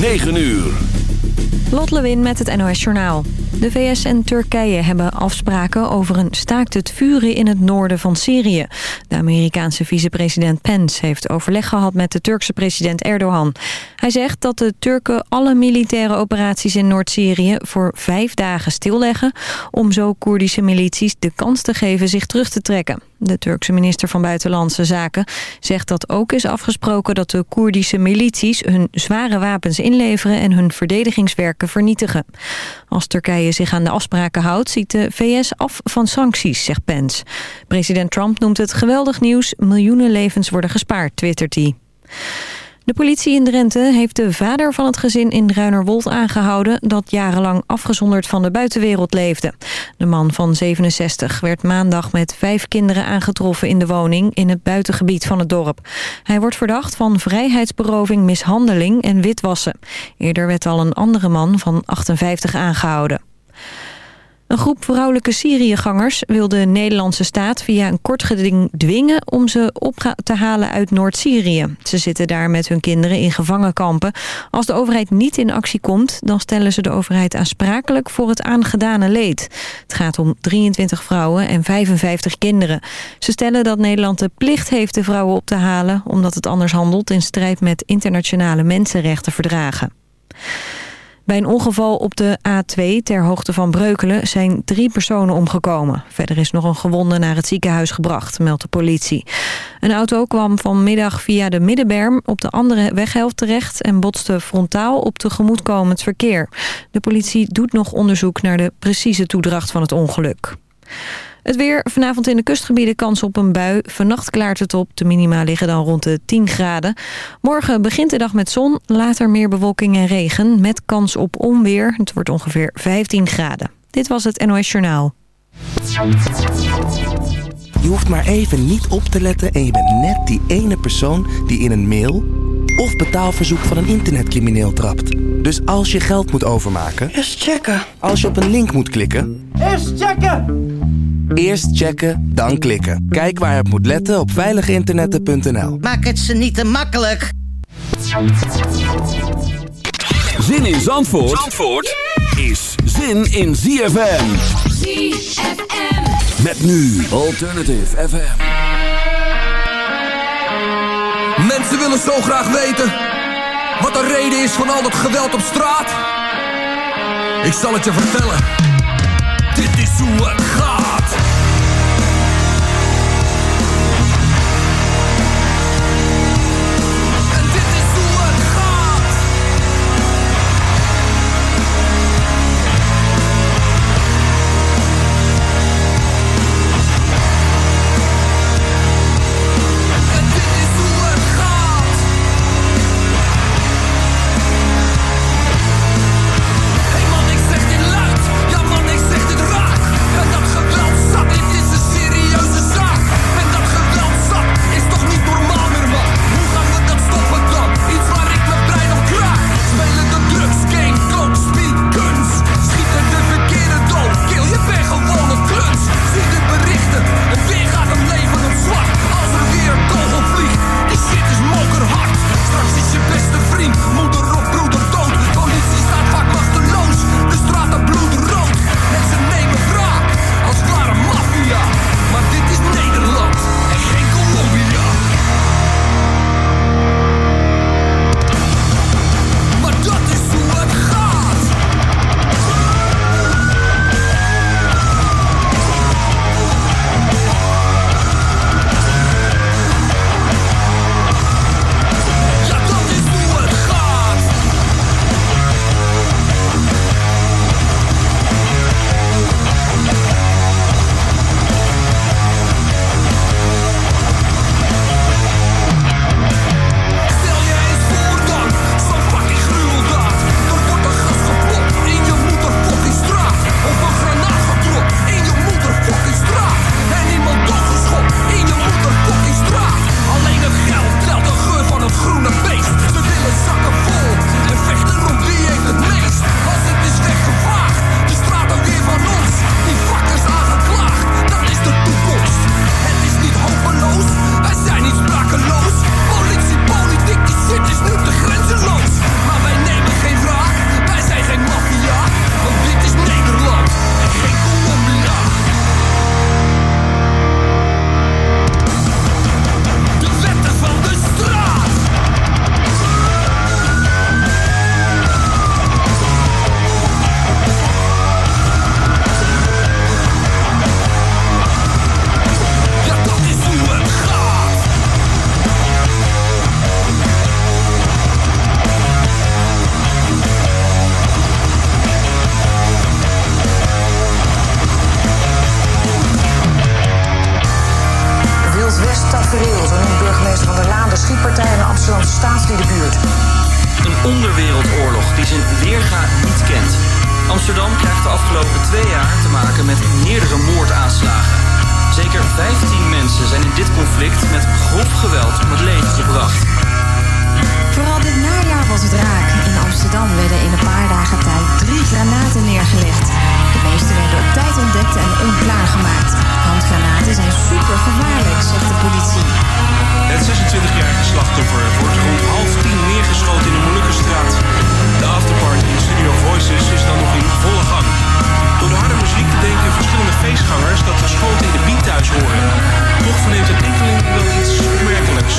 9 uur. Lot Lewin met het NOS Journaal. De VS en Turkije hebben afspraken over een staakt het vuren in het noorden van Syrië. De Amerikaanse vicepresident Pence heeft overleg gehad met de Turkse president Erdogan. Hij zegt dat de Turken alle militaire operaties in Noord-Syrië voor vijf dagen stilleggen... om zo Koerdische milities de kans te geven zich terug te trekken. De Turkse minister van Buitenlandse Zaken zegt dat ook is afgesproken dat de Koerdische milities hun zware wapens inleveren en hun verdedigingswerken vernietigen. Als Turkije zich aan de afspraken houdt, ziet de VS af van sancties, zegt Pence. President Trump noemt het geweldig nieuws, miljoenen levens worden gespaard, twittert hij. De politie in Drenthe heeft de vader van het gezin in Ruinerwold aangehouden... dat jarenlang afgezonderd van de buitenwereld leefde. De man van 67 werd maandag met vijf kinderen aangetroffen in de woning... in het buitengebied van het dorp. Hij wordt verdacht van vrijheidsberoving, mishandeling en witwassen. Eerder werd al een andere man van 58 aangehouden. Een groep vrouwelijke Syriëgangers wil de Nederlandse staat via een kort geding dwingen om ze op te halen uit Noord-Syrië. Ze zitten daar met hun kinderen in gevangenkampen. Als de overheid niet in actie komt, dan stellen ze de overheid aansprakelijk voor het aangedane leed. Het gaat om 23 vrouwen en 55 kinderen. Ze stellen dat Nederland de plicht heeft de vrouwen op te halen, omdat het anders handelt in strijd met internationale mensenrechtenverdragen. Bij een ongeval op de A2 ter hoogte van Breukelen zijn drie personen omgekomen. Verder is nog een gewonde naar het ziekenhuis gebracht, meldt de politie. Een auto kwam vanmiddag via de middenberm op de andere weghelft terecht... en botste frontaal op tegemoetkomend verkeer. De politie doet nog onderzoek naar de precieze toedracht van het ongeluk. Het weer, vanavond in de kustgebieden kans op een bui. Vannacht klaart het op. De minima liggen dan rond de 10 graden. Morgen begint de dag met zon, later meer bewolking en regen... met kans op onweer. Het wordt ongeveer 15 graden. Dit was het NOS Journaal. Je hoeft maar even niet op te letten... en je bent net die ene persoon die in een mail... of betaalverzoek van een internetcrimineel trapt. Dus als je geld moet overmaken... Eerst checken. Als je op een link moet klikken... Eerst checken! Eerst checken, dan klikken. Kijk waar het moet letten op veiliginternetten.nl. Maak het ze niet te makkelijk. Zin in Zandvoort, Zandvoort is zin in ZFM. ZFM. Met nu Alternative FM. Mensen willen zo graag weten wat de reden is van al dat geweld op straat. Ik zal het je vertellen. Dit is hoe het schietpartij in de buurt. Een onderwereldoorlog die zijn weerga niet kent. Amsterdam krijgt de afgelopen twee jaar te maken met meerdere moordaanslagen. Zeker 15 mensen zijn in dit conflict met grof geweld om het leven gebracht. Vooral dit najaar was het raak. In Amsterdam werden in een paar dagen tijd drie granaten neergelegd. De meeste werden op tijd ontdekt en onklaargemaakt. Handgranaten zijn super gevaarlijk, zegt de politie. Het 26-jarige slachtoffer wordt rond half tien neergeschoten in de Molukkenstraat. De afterparty in Studio Voices is dan nog in volle gang. Door de harde muziek denken verschillende feestgangers dat de schoten in de beat thuis horen. Toch verneemt een enkeling wel iets opmerkelijks.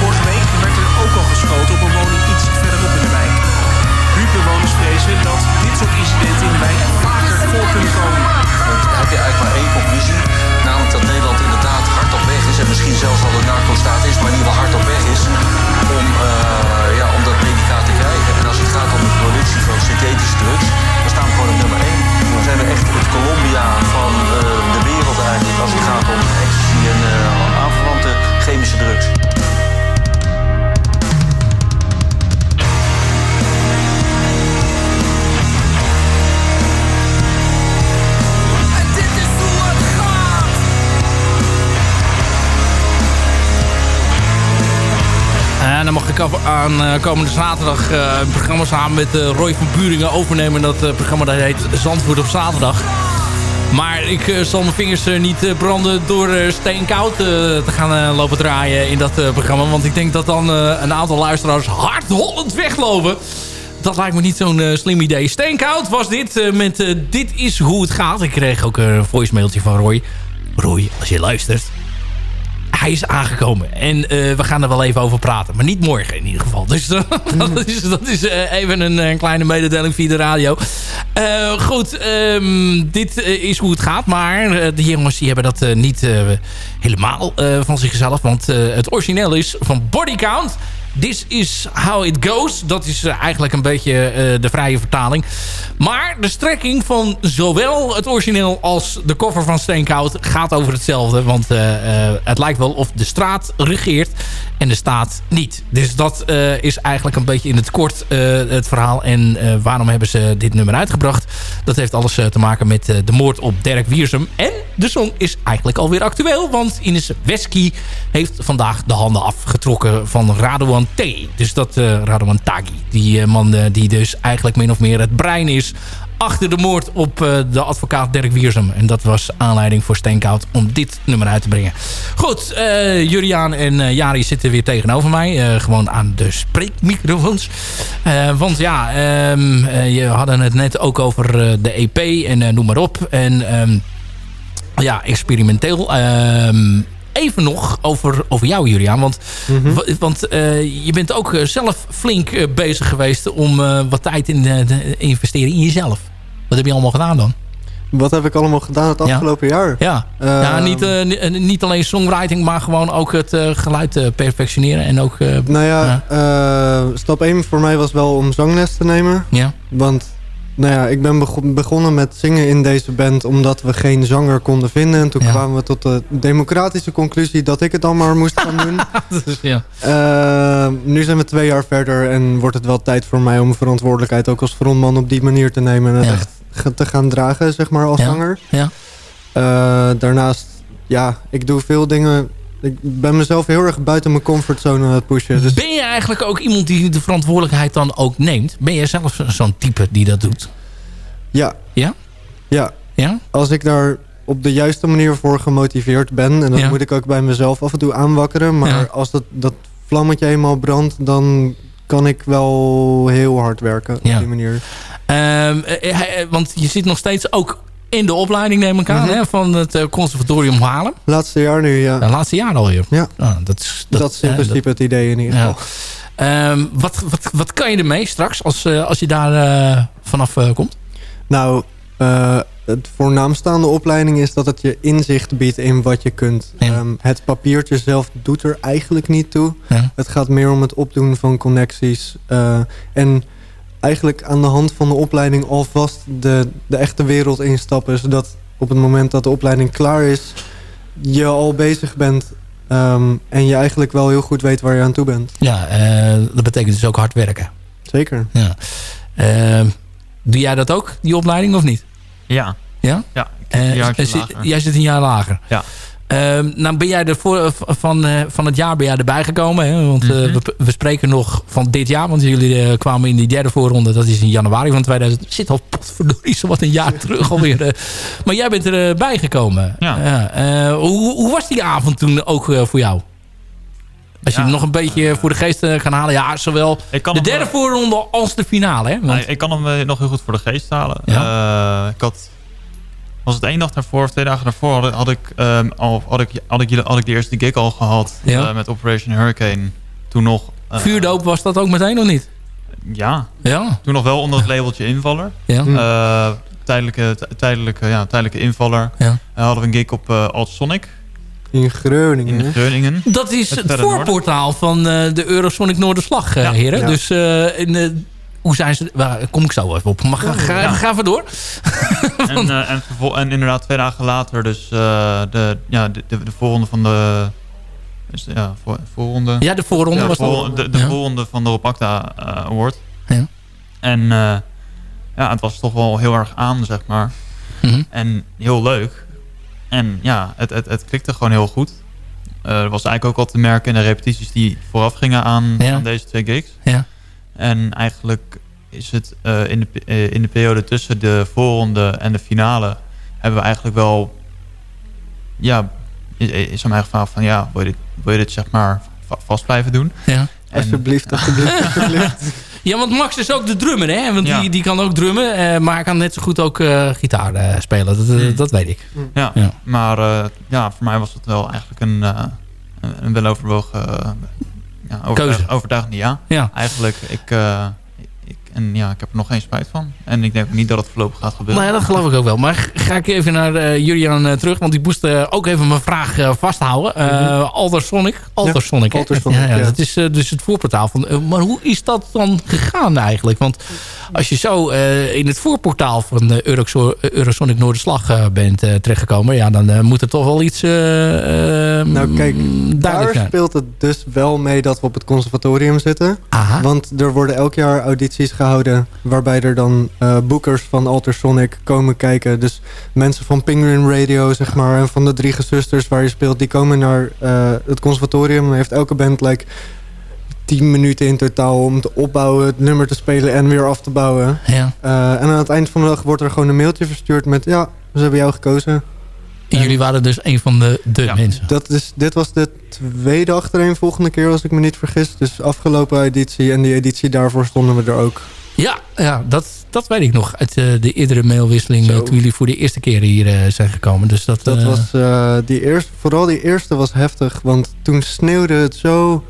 Vorige week werd er ook al geschoten op een woning iets verderop in de wijk. Buurtbewoners vrezen dat dit soort incidenten in de wijk vaker voor kunnen komen. Dan heb je eigenlijk maar één conclusie. Namelijk dat Nederland inderdaad hard op weg is. En misschien zelfs al een narco-staat is, maar in geval hard op weg is. Om, uh, ja, om dat medicaat te krijgen. En als het gaat om de productie van synthetische drugs. Dan staan we gewoon op nummer één. Dan zijn we echt het Colombia van uh, de wereld eigenlijk. Als het gaat om ecstasy en uh, aanverwante chemische drugs. Mag ik aan uh, komende zaterdag uh, een programma samen met uh, Roy van Buringen overnemen. Dat programma dat heet Zandvoort op zaterdag. Maar ik zal mijn vingers niet branden door steenkoud te gaan lopen draaien in dat programma. Want ik denk dat dan een aantal luisteraars hardhollend weglopen. Dat lijkt me niet zo'n slim idee. Steenkoud was dit met Dit is hoe het gaat. Ik kreeg ook een voicemailtje van Roy. Roy, als je luistert hij is aangekomen. En uh, we gaan er wel even over praten. Maar niet morgen in ieder geval. Dus uh, dat is, dat is uh, even een, een, kleine mededeling via de radio. goed, um, dit is hoe het gaat. Maar de jongens die hebben dat niet helemaal van zichzelf. Want het origineel is van Body Count. This is how it goes. Dat is eigenlijk een beetje uh, de vrije vertaling. Maar de strekking van zowel het origineel als de cover van Steenkoud gaat over hetzelfde. Want uh, het lijkt wel of de straat regeert en de staat niet. Dus dat is eigenlijk een beetje in het kort het verhaal. En waarom hebben ze dit nummer uitgebracht? Dat heeft alles te maken met de moord op Dirk Wiersum. En de song is eigenlijk alweer actueel. Want Ines Wesky heeft vandaag de handen afgetrokken van T. Dus dat uh, Radouan Tagi. Die uh, man uh, die dus eigenlijk min of meer het brein is achter de moord op de advocaat Dirk Wiersum. En dat was aanleiding voor Steenkoud om dit nummer uit te brengen. Goed, Juriaan en Jari zitten weer tegenover mij. gewoon aan de spreekmicrofoons. want ja, um, je hadden het net ook over de EP en noem maar op. En um, ja, experimenteel even nog over, over jou, Juliaan. Want, mm -hmm. want uh, je bent ook zelf flink uh, bezig geweest om uh, wat tijd in te investeren in jezelf. Wat heb je allemaal gedaan dan? Wat heb ik allemaal gedaan het afgelopen ja. jaar? Ja, ja niet, niet alleen songwriting, maar gewoon ook het geluid perfectioneren. En ook, nou ja, stap 1 voor mij was wel om zangles te nemen. Ja. Want nou ja, ik ben begonnen met zingen in deze band omdat we geen zanger konden vinden. En toen ja. kwamen we tot de democratische conclusie dat ik het dan maar moest gaan doen. dus, ja. uh, nu zijn we twee jaar verder en wordt het wel tijd voor mij om verantwoordelijkheid ook als frontman op die manier te nemen. En het ja. echt te gaan dragen, zeg maar, als zanger. Ja. Uh, daarnaast, ja, ik doe veel dingen ik ben mezelf heel erg buiten mijn comfortzone aan het pushen. Dus... Ben je eigenlijk ook iemand die de verantwoordelijkheid dan ook neemt? Ben je zelf zo'n type die dat doet? Ja. Ja? Ja. ja? Als ik daar op de juiste manier voor gemotiveerd ben... en dat ja. moet ik ook bij mezelf af en toe aanwakkeren... maar ja. als dat, dat vlammetje eenmaal brandt... dan kan ik wel heel hard werken op die manier. Um, want je zit nog steeds ook in de opleiding neem ik aan, mm -hmm. hè, van het uh, conservatorium Haarlem. Laatste jaar nu, ja. ja laatste jaar alweer. Ja. Ah, dat, is, dat, dat is in principe het idee in ieder geval. Ja. Um, wat, wat, wat kan je ermee straks als, uh, als je daar uh, vanaf komt? Nou, het voornaamstaande opleiding is dat het je inzicht biedt in wat je kunt. Ja. Um, het papiertje zelf doet er eigenlijk niet toe. Ja. Het gaat meer om het opdoen van connecties. en eigenlijk aan de hand van de opleiding alvast de, de echte wereld instappen. Zodat op het moment dat de opleiding klaar is... je al bezig bent Ehm, en je eigenlijk wel heel goed weet waar je aan toe bent. Ja, dat betekent dus ook hard werken. Zeker. Ja. Ehm, doe jij dat ook, die opleiding, of niet? Ja. Ja? Ja, jij zit een jaar lager. Ja. Uh, nou ben jij er voor, van, uh, van het jaar ben jij erbij gekomen. Hè? Want uh, we, we, spreken nog van dit jaar. Want jullie uh, kwamen in die derde voorronde. Dat is in januari van 2000. Zit al potverdorie zo wat een jaar terug alweer. maar jij bent erbij gekomen. Ja. hoe, hoe was die avond toen ook voor jou? Als je ja, het nog een beetje voor de geest kan halen. Ja, zowel de derde voorronde als de finale. Hè? Want... ik kan hem nog heel goed voor de geest halen. Ja. ik had was het één dag daarvoor of twee dagen daarvoor had, had ik, um, al, had, ik, had, ik, had ik de eerste gig al gehad ja. uh, met Operation Hurricane. Toen nog... Uh, Vuurdoop was dat ook meteen of niet? Ja. ja. Toen nog wel onder het labeltje invaller. Ja. Uh, tijdelijke, tijdelijke, ja, tijdelijke invaller. Ja. hadden we een gig op uh, Altsonic. In Groningen. In Groningen. Dat is het, het voorportaal van de Eurosonic Noorderslag, ja. heren. Ja. Dus in de hoe zijn ze... Waar kom ik zo even op. Maar ga, ga, ja. ga even door. en, uh, en, en, inderdaad twee dagen later dus uh, de, ja, de, de, de voorronde van de... Is de, ja, voor, voorronde. Ja, de voorronde ja, was voor, dat. De, de ja. voorronde van de Opacta uh, Award. Ja. En ja, het was toch wel heel erg aan, zeg maar. Mm -hmm. En heel leuk. En ja, het, het, het klikte gewoon heel goed. er was eigenlijk ook al te merken in de repetities die vooraf gingen aan, aan deze twee gigs. Ja. En eigenlijk is het uh, in, de, uh, in de periode tussen de voorronde en de finale... hebben we eigenlijk wel... Ja, is, is aan mij gevraagd van... Ja, wil je dit, wil je dit zeg maar vast blijven doen? Ja. En, alsjeblieft, alsjeblieft, alsjeblieft. Ja, want Max is ook de drummer, hè? Want ja. die, die kan ook drummen, uh, maar hij kan net zo goed ook uh, gitaar uh, spelen. Dat, mm. dat weet ik. Ja, ja. maar ja, voor mij was het wel eigenlijk een, een weloverwogen ja, overtuig, overtuigende ja. ja. Eigenlijk, ik, ik, en ja, ik heb er nog geen spijt van. En ik denk niet dat het voorlopig gaat gebeuren. Nou ja, dat geloof ik ook wel. Maar ga ik even naar uh, Julian uh, terug. Want ik moest uh, ook even mijn vraag vasthouden. Uh, mm. Aldersonic. Aldersonic, ja, Aldersonic ja, Dat is dus het voorportaal. Van, maar hoe is dat dan gegaan eigenlijk? Want als je zo in het voorportaal van de Euro Eurosonic Noorderslag bent terechtgekomen... Ja, dan moet er toch wel iets Nou kijk, daar zijn. speelt het dus wel mee dat we op het conservatorium zitten. Aha. Want er worden elk jaar audities gehouden... waarbij er dan uh, boekers van Altersonic komen kijken. Dus mensen van Penguin Radio, zeg maar... en van de drie gezusters waar je speelt... die komen naar uh, het conservatorium. Dan heeft elke band like, 10 minuten in totaal om te opbouwen... het nummer te spelen en weer af te bouwen. Ja. Uh, en aan het eind van de dag wordt er gewoon een mailtje verstuurd met... ja, ze hebben jou gekozen. En jullie waren dus een van de, de ja, mensen. Dat is, dit was de tweede achtereen volgende keer, als ik me niet vergis. Dus afgelopen editie en die editie daarvoor stonden we er ook. Ja, ja dat, dat weet ik nog. Uit uh, de eerdere mailwisseling Zo. toen jullie voor de eerste keer hier uh, zijn gekomen. Dus dat, dat uh, was, die eerste, vooral die eerste was heftig. Want toen sneeuwde het zo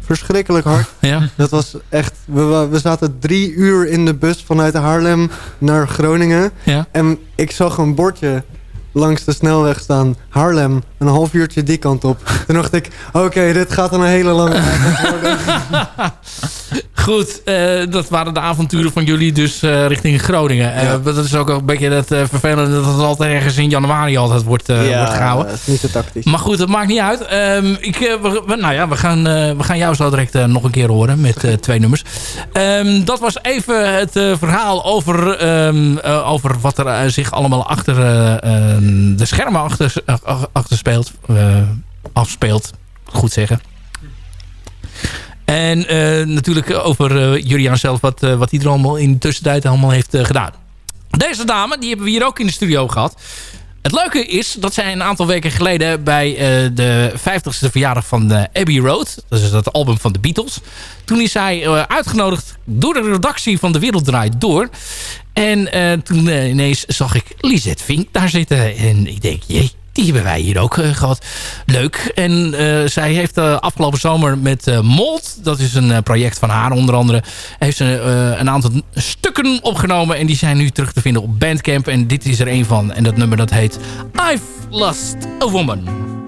verschrikkelijk hard. Ja. Dat was echt... We, we zaten drie uur in de bus vanuit Haarlem naar Groningen. Ja. En ik zag een bordje langs de snelweg staan. Haarlem, een half uurtje die kant op. Toen dacht ik, oké, okay, dit gaat een hele lange worden. Goed, uh, dat waren de avonturen van jullie dus uh, richting Groningen. Uh, ja. Dat is ook een beetje het vervelende dat het altijd ergens in januari altijd wordt, ja, wordt gehouden. dat is niet zo tactisch. Maar goed, dat maakt niet uit. Um, ik, we, nou ja, we gaan, we gaan jou zo direct nog een keer horen met twee nummers. Um, dat was even het verhaal over, um, over wat er zich allemaal achter de schermen achter, speelt. afspeelt, goed zeggen. En uh, natuurlijk over uh, Julian zelf, wat, wat hij er allemaal in de tussentijd allemaal heeft gedaan. Deze dame, die hebben we hier ook in de studio gehad. Het leuke is dat zij een aantal weken geleden bij de 50ste verjaardag van Abbey Road... dat is dat album van de Beatles... toen is zij uitgenodigd door de redactie van De Wereld Draait Door... En toen ineens zag ik Lisette Vink daar zitten. En ik denk, jee, die hebben wij hier ook uh, gehad. Leuk. En zij heeft afgelopen zomer met Mold, dat is een project van haar onder andere, heeft ze een aantal stukken opgenomen. En die zijn nu terug te vinden op Bandcamp. En dit is er een van. En dat nummer dat heet I've Lost a Woman.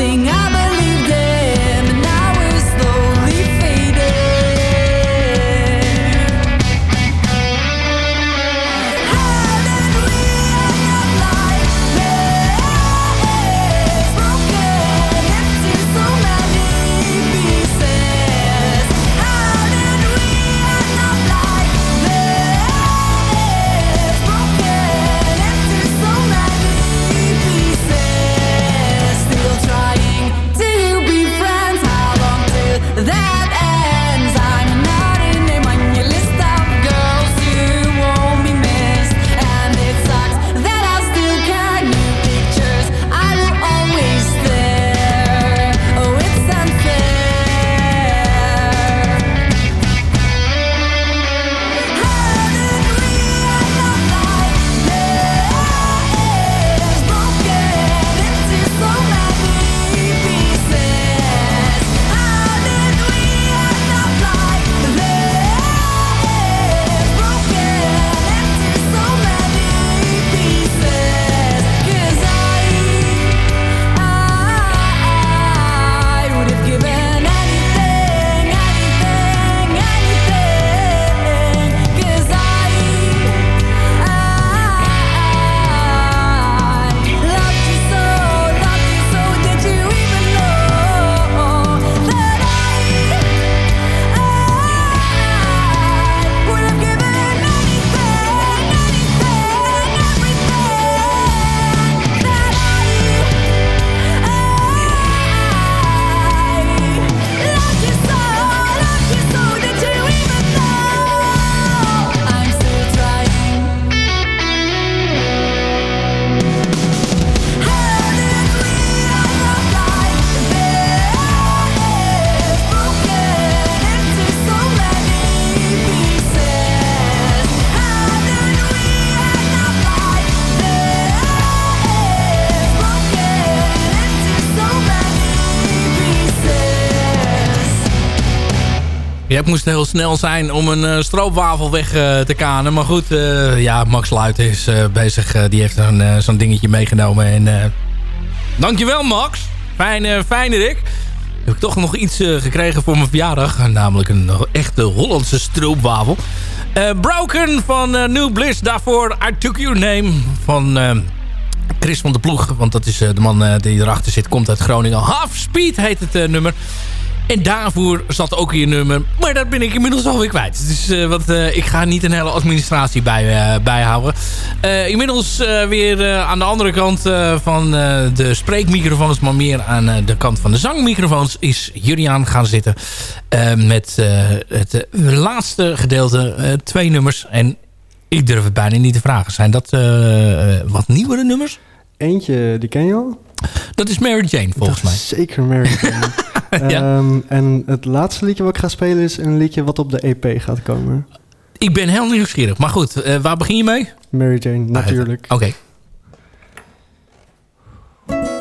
Something I Jij moest heel snel zijn om een uh, stroopwafel weg uh, te kanen. Maar goed, uh, ja, Max Luiten is bezig. die heeft zo'n dingetje meegenomen. En, dankjewel Max. Fijn, fijn Rick. Heb ik toch nog iets gekregen voor mijn verjaardag. Namelijk een echte Hollandse stroopwafel. Broken van New Bliss. Daarvoor I Took Your Name van... Chris van de Ploeg, want dat is de man die erachter zit, komt uit Groningen. Half Speed heet het nummer. En daarvoor zat ook je nummer. Maar dat ben ik inmiddels alweer kwijt. Dus uh, want, uh, ik ga niet een hele administratie bij, uh, bijhouden. inmiddels weer aan de andere kant van de spreekmicrofoons... maar meer aan de kant van de zangmicrofoons... is Julian gaan zitten met het laatste gedeelte. twee nummers. En ik durf het bijna niet te vragen. Zijn dat wat nieuwere nummers? Eentje, die ken je al? Dat is Mary Jane, volgens mij. Zeker Mary Jane. ja. um, en het laatste liedje wat ik ga spelen is een liedje wat op de EP gaat komen. Ik ben heel nieuwsgierig. Maar goed, uh, waar begin je mee? Mary Jane, natuurlijk. Oké. Okay.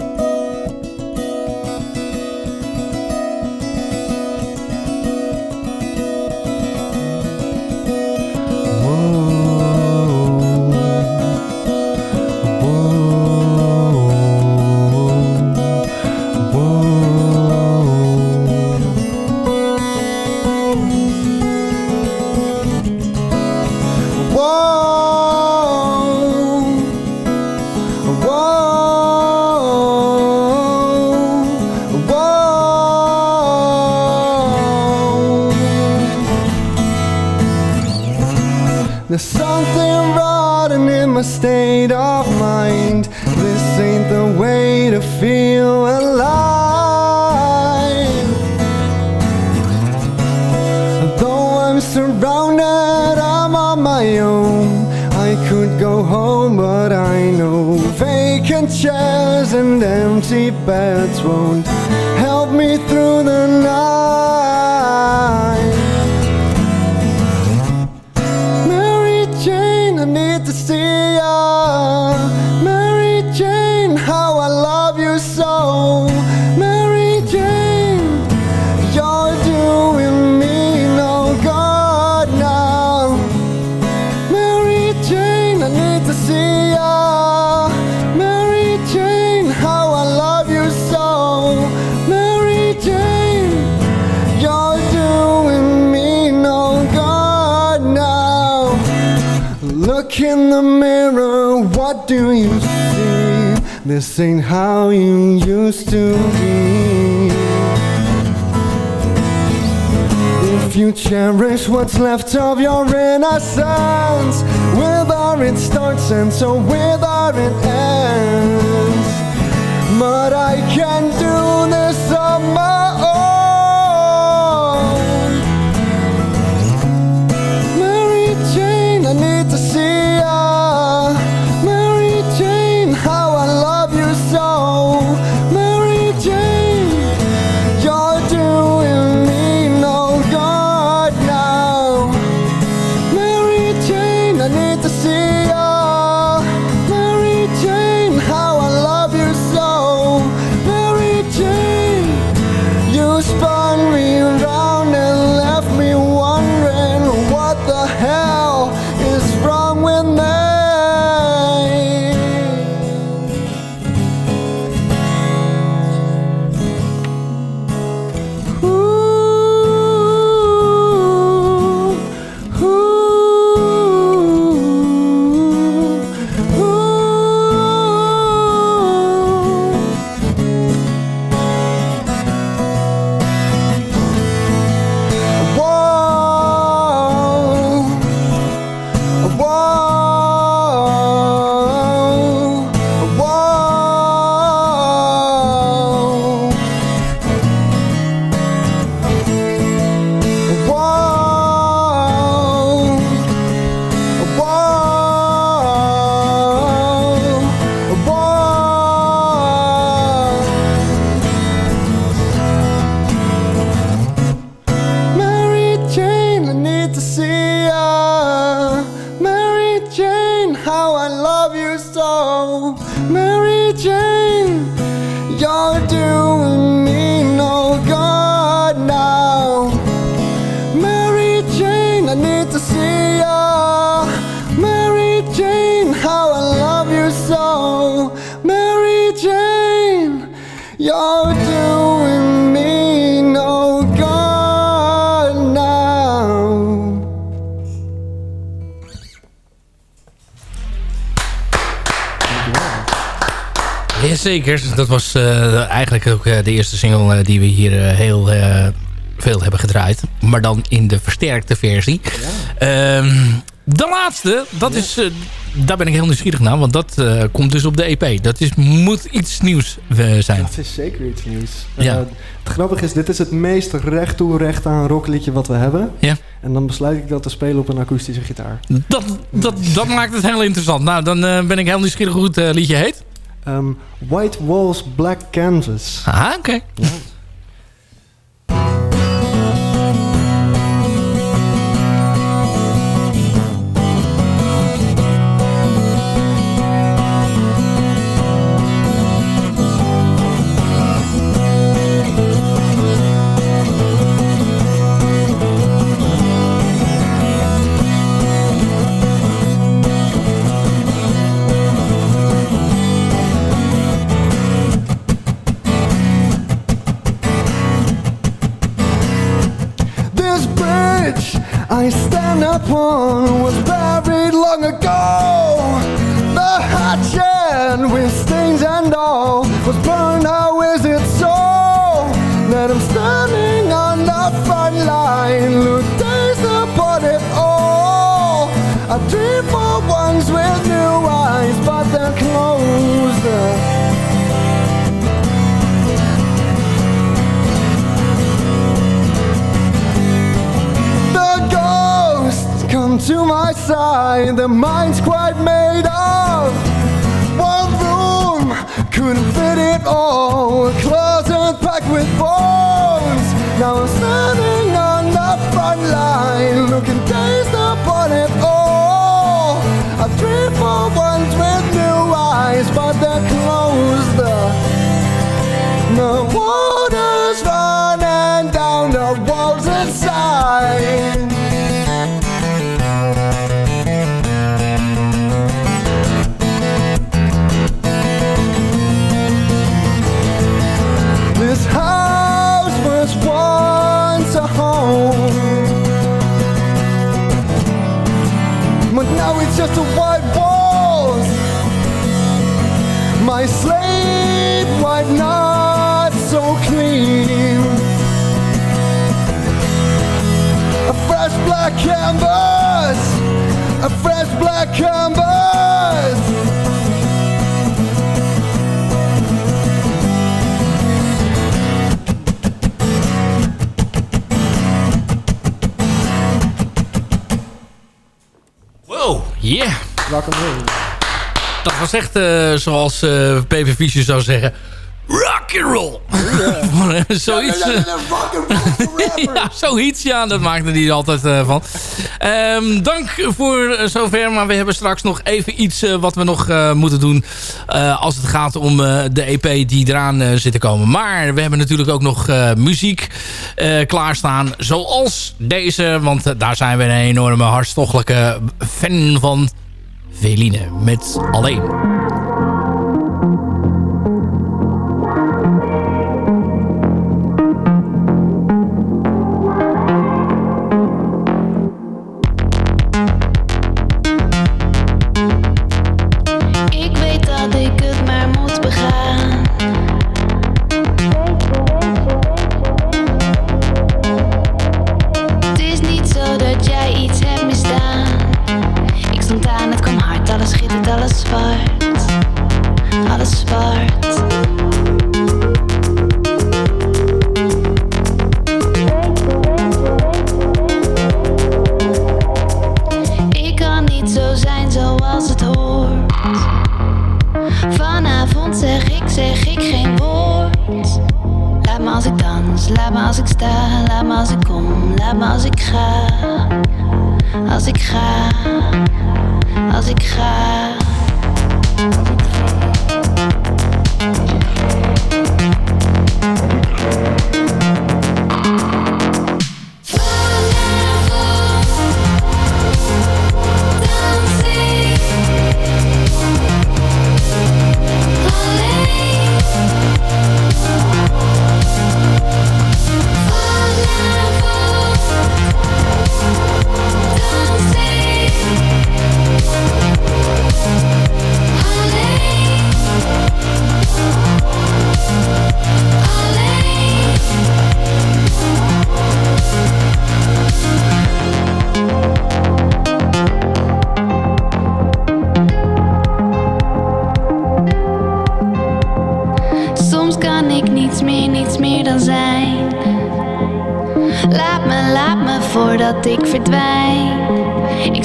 What's left of your innocence, whether it starts and so whether it ends. But I You're doing me no good now. Jazeker, dus dat was eh, eigenlijk ook eh, de eerste single eh, die we hier heel veel hebben gedraaid. Maar dan in de versterkte versie. Ehm, de laatste, dat is daar ben ik heel nieuwsgierig naar. Want dat uh, komt dus op de EP. Dat is, moet iets nieuws uh, zijn. Dat is zeker iets nieuws. Ja. het grappige is, dit is het meest recht toe recht aan rockliedje wat we hebben. Ja. En dan besluit ik dat te spelen op een akoestische gitaar. Dat, dat, dat maakt het heel interessant. Nou, dan ben ik heel nieuwsgierig hoe het liedje heet. Um, White Walls Black Canvas. Ah, oké. Okay. Ja. To my side. The mind's quite made up. One room couldn't fit it all. A closet packed with bones. Now I'm standing on the front line, looking dazed upon it all. I dream for ones with new eyes, but they're closed. The water's running down the walls inside. Just a white walls. My slate white, not so clean. A fresh black canvas, a fresh black canvas. Yeah. And roll. Dat was echt, uh, zoals uh, eh, zou zeggen... Rock and roll. Yeah. zoiets. Ja, ja, zoiets. Ja, dat maakte hij altijd uh, van. Um, dank voor zover. Maar we hebben straks nog even iets uh, wat we nog uh, moeten doen. als het gaat om de EP die eraan zit te komen. Maar we hebben natuurlijk ook nog muziek klaarstaan. Zoals deze. Want daar zijn we een enorme hartstochtelijke fan van. Veline met Alleen.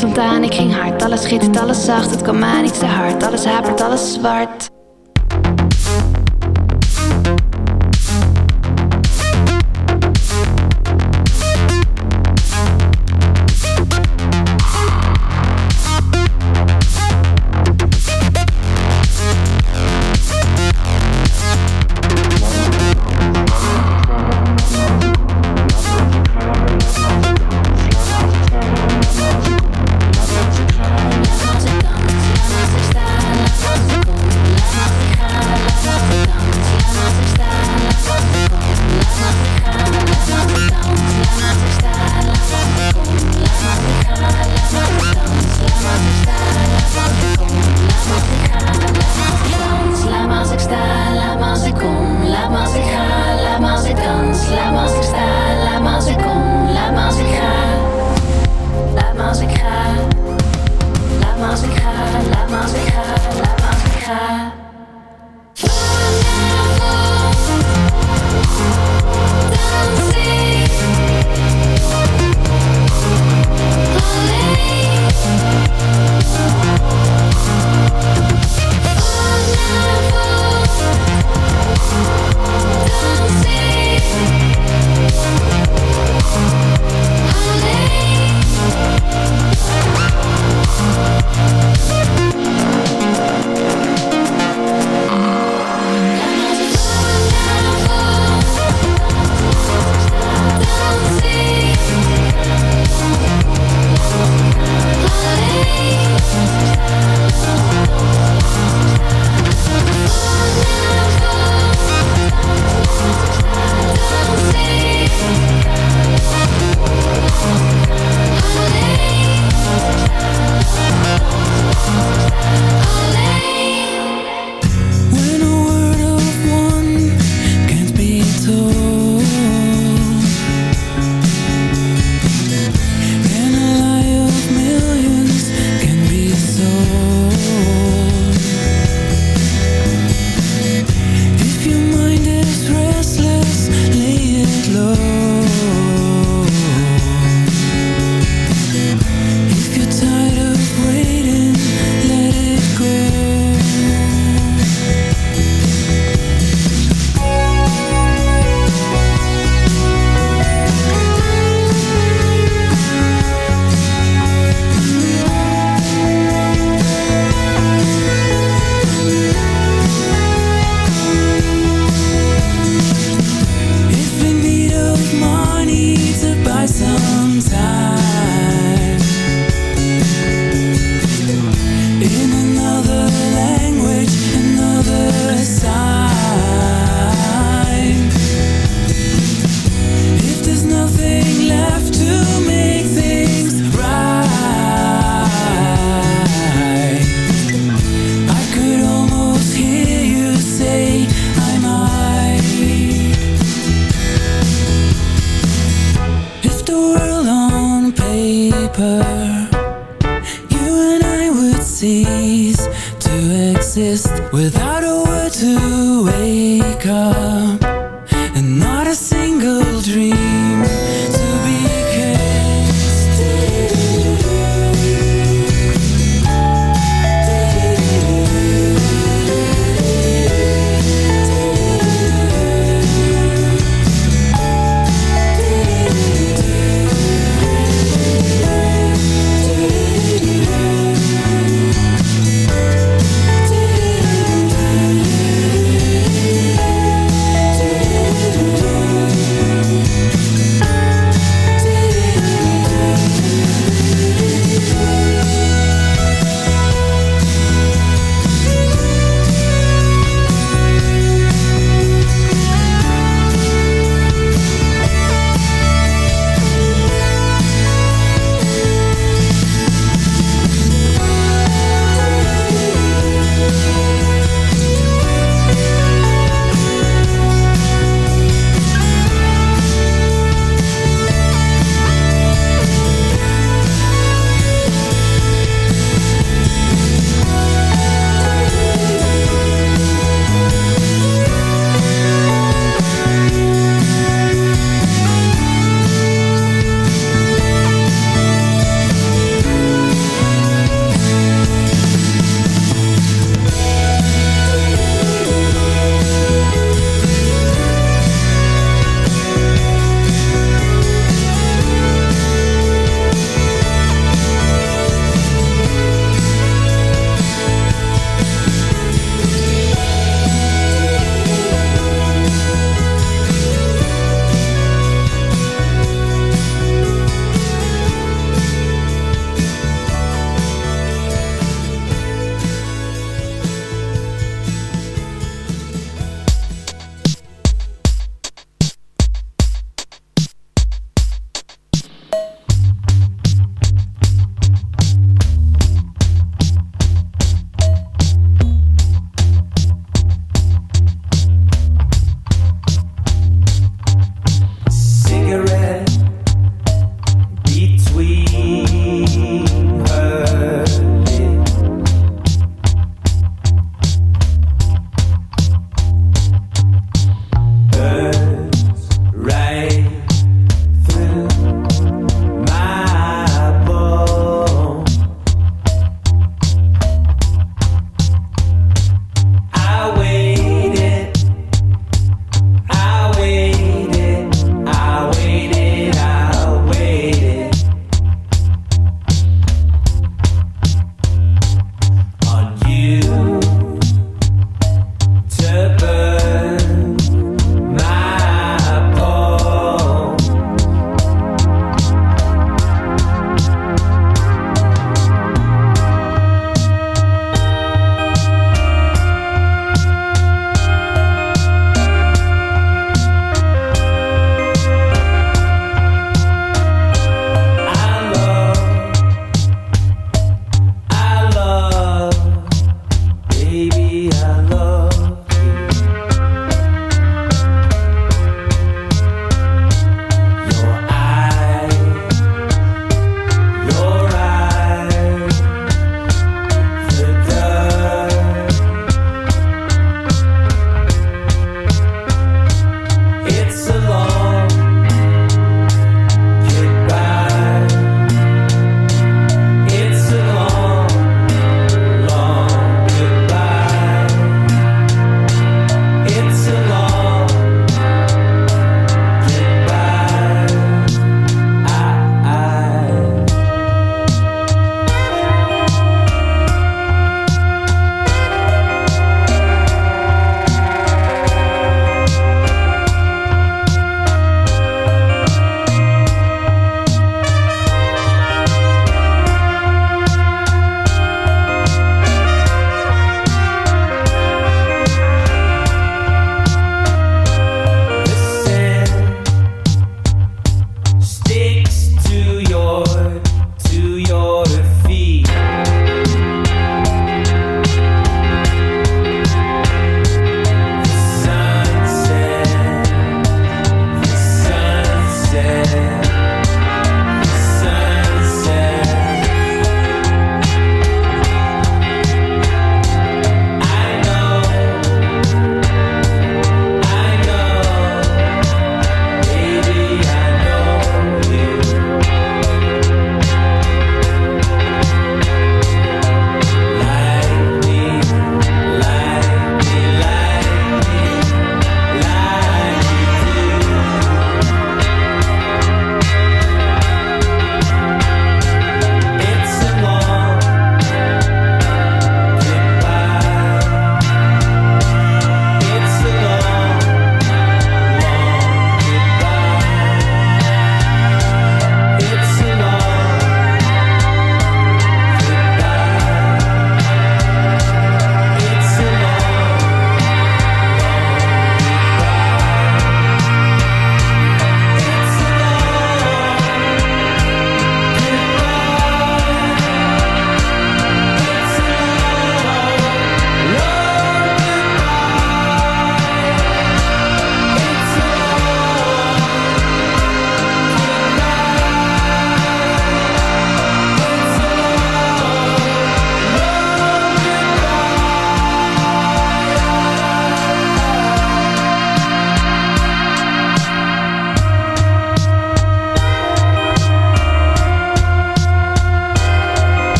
stond aan, ik ging hard. Alles schittert, alles zacht, het kwam aan, niks te hard. Alles hapert, alles zwart.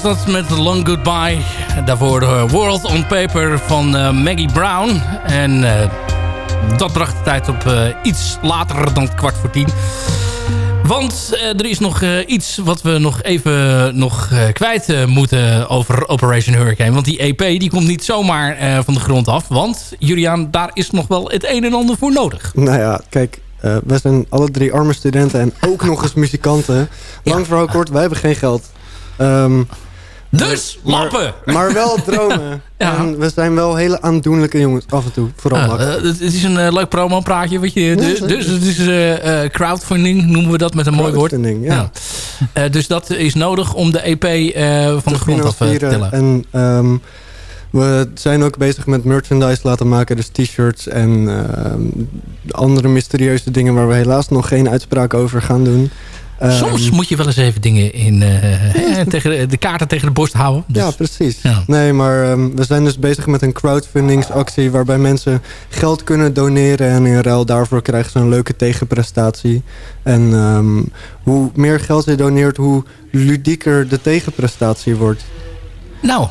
Was dat met Long Goodbye. Daarvoor de World on Paper van uh, Maggie Brown. En uh, dat bracht de tijd op iets later dan kwart voor tien. Want er is nog iets wat we nog even nog, kwijt moeten over Operation Hurricane. Want die EP die komt niet zomaar van de grond af. Want Julian, daar is nog wel het een en ander voor nodig. Nou ja, kijk, uh, wij zijn alle drie arme studenten en ook nog eens muzikanten. Lang ja. verhaal kort, wij hebben geen geld. Um, dus lappen! Maar, maar wel dromen. ja. En we zijn wel hele aandoenlijke jongens af en toe. Vooral ja, uh, het is een uh, leuk promo-praatje. Wat je, dus, dus het is uh, crowdfunding, noemen we dat met een mooi woord. Ja. ja. dus dat is nodig om de EP van de grond af te tellen. En um, we zijn ook bezig met merchandise laten maken. Dus t-shirts en andere mysterieuze dingen... waar we helaas nog geen uitspraak over gaan doen. Soms um, moet je wel eens even dingen in, uh, tegen de kaarten tegen de borst houden. Dus, ja, precies. Ja. Nee, maar um, we zijn dus bezig met een crowdfundingsactie... waarbij mensen geld kunnen doneren... en in ruil daarvoor krijgen ze een leuke tegenprestatie. En um, hoe meer geld je doneert... hoe ludieker de tegenprestatie wordt. Nou,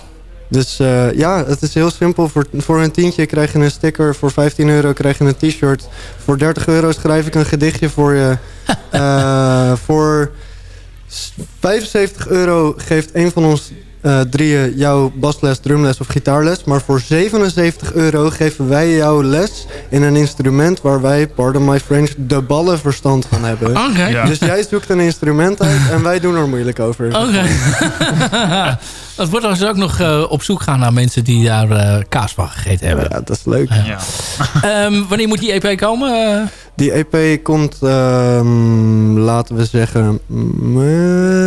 dus uh, ja, het is heel simpel. Voor, voor een tientje krijg je een sticker. Voor 15 euro krijg je een t-shirt. Voor 30 euro schrijf ik een gedichtje voor je. uh, voor 75 euro geeft een van ons uh, drieën jouw basles, drumles of gitaarles. Maar voor 77 euro geven wij jou les in een instrument... waar wij, pardon my French, de ballen verstand van hebben. Okay. Ja. Dus jij zoekt een instrument uit en wij doen er moeilijk over. Oké. Okay. Dat wordt dus ook nog uh, op zoek gaan naar mensen die daar uh, kaas van gegeten hebben. Ja, dat is leuk. Ja. um, wanneer moet die EP komen? Die EP komt, um, laten we zeggen,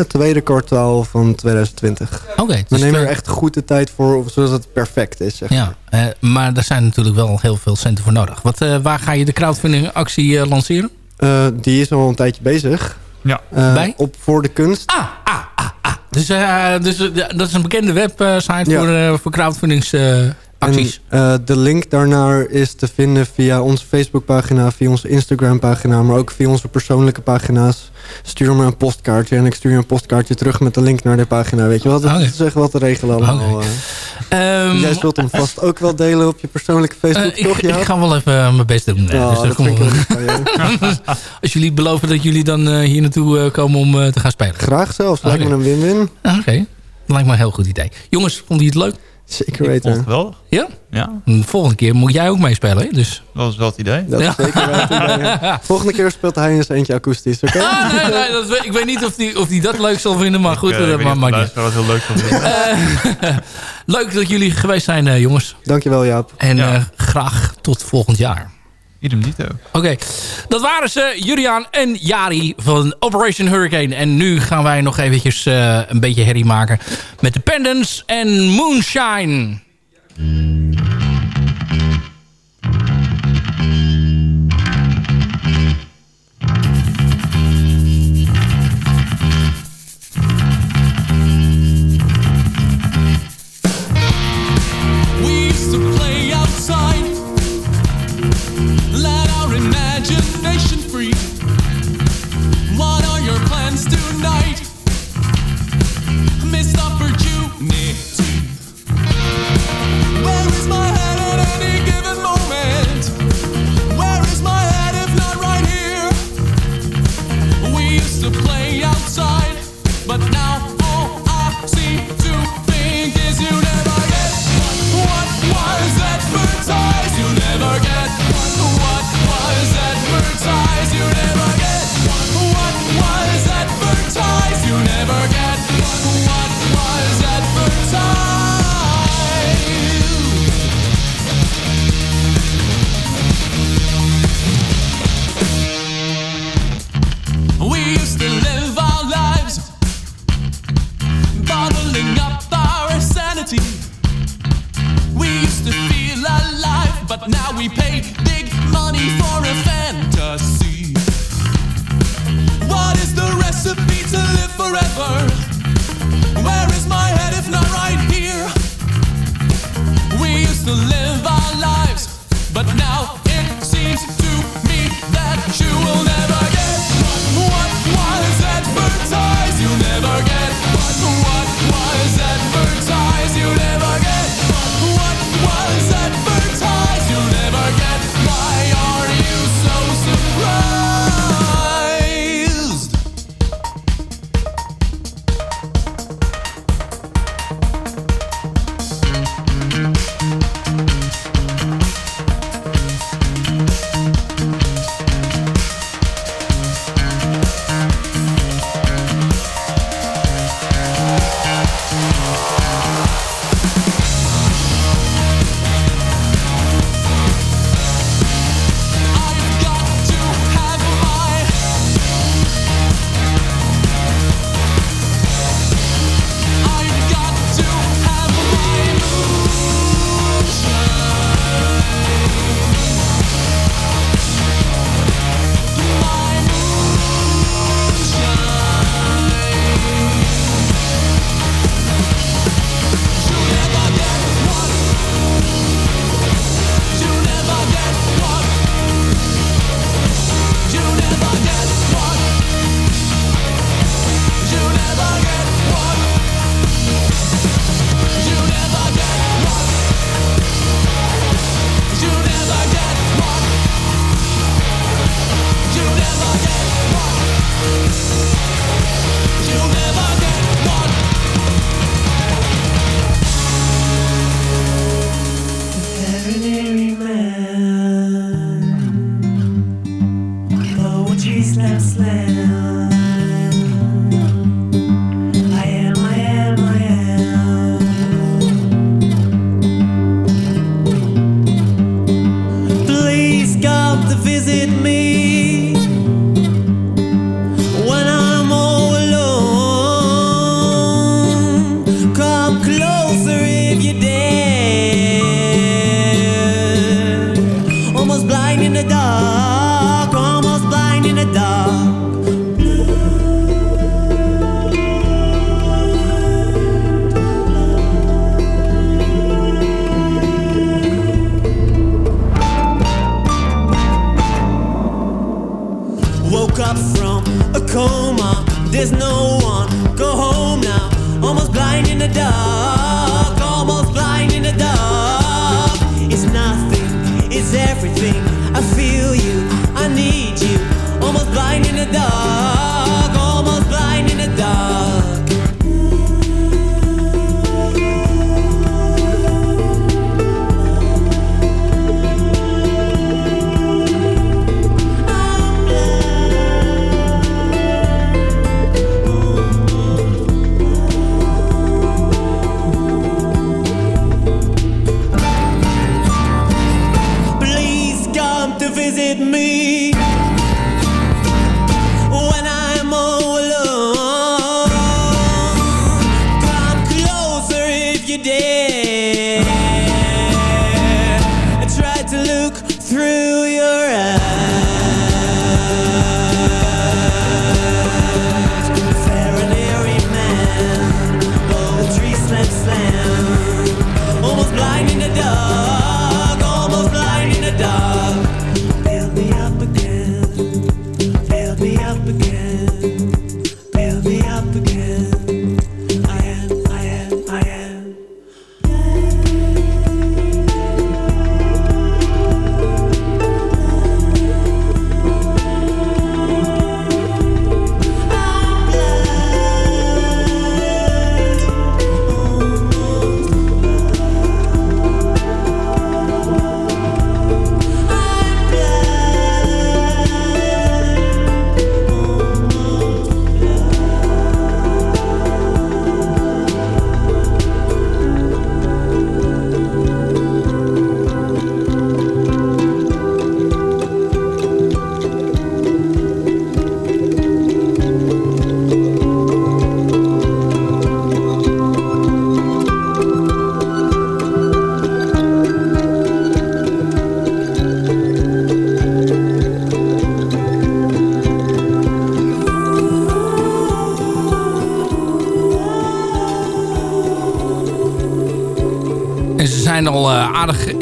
tweede kwartaal van 2020. Oké. Okay, we nemen er echt goed de tijd voor, zodat het perfect is. Zeg ja, maar daar zijn natuurlijk wel heel veel centen voor nodig. Wat, waar ga je de crowdfunding actie lanceren? die is al een tijdje bezig. Ja. Bij? Op Voor de Kunst. Ah, ah, ah, ah. Dus, uh, dus uh, dat is een bekende website ja. voor, uh, voor En, de link daarnaar is te vinden via onze Facebookpagina, via onze Instagram-pagina, maar ook via onze persoonlijke pagina's. Stuur me een postkaartje en ik stuur je een postkaartje terug met de link naar de pagina. Weet je wat? Dat okay. is echt wel te regelen allemaal. Okay. Um, Jij zult hem vast ook wel delen op je persoonlijke Facebook, toch? Ik, ik ga wel even mijn best doen. Ja, dus dat Als jullie beloven dat jullie dan hier naartoe komen om te gaan spelen. Graag zelfs. Lijkt me een win-win. Oké. Lijkt me een heel goed idee. Jongens, vonden jullie het leuk? Zeker weten. Ik vond het geweldig. Ja? Ja. De volgende keer moet jij ook meespelen, hè? Dus. Dat is wel het idee. Dat is zeker wel het idee. Volgende keer speelt hij eens eentje akoestisch, oké? Okay? Ah, nee, nee, dat, ik weet niet of die, of die dat leuk zal vinden, maar goed. Ik, uh, dat maar, mag niet. Dat heel leuk uh, Leuk dat jullie geweest zijn, uh, jongens. Dankjewel, Jaap. En ja. graag tot volgend jaar. Idem dito. Oké, dat waren ze, Julian en Jari van Operation Hurricane. En nu gaan wij nog eventjes uh, een beetje herrie maken met de Pendants en Moonshine. but now we paid big money for a fantasy. What is the recipe to live forever? Where is my head if not right here? We used to live our lives.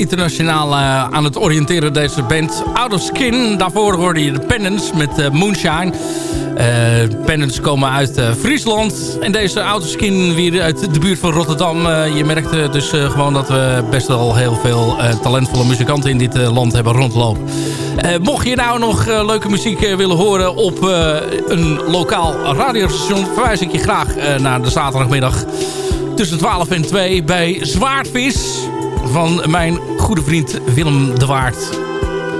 Internationaal eh, aan het oriënteren, deze band. Out of Skin, daarvoor hoorde je de Penance met eh, Moonshine. Eh Penance komen uit Friesland. En deze Out of Skin weer uit de buurt van Rotterdam. Je merkt dus gewoon dat we best wel heel veel talentvolle muzikanten in dit land hebben rondlopen. Mocht je nou nog leuke muziek willen horen op een lokaal radiostation... verwijs ik je graag naar de zaterdagmiddag tussen 12 en 2 bij Zwaardvis van mijn goede vriend Willem de Waard.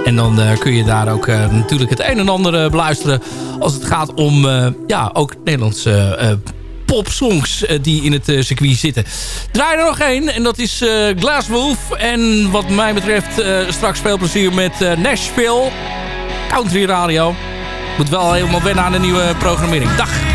En dan eh, kun je daar ook eh, natuurlijk het een en ander eh, beluisteren als het gaat om ja, ook Nederlandse popsongs die in het circuit zitten. Draai er nog één en dat is Glasswolf. En wat mij betreft straks veel plezier met Nashville. Country Radio. Moet wel helemaal wennen aan de nieuwe programmering. Dag!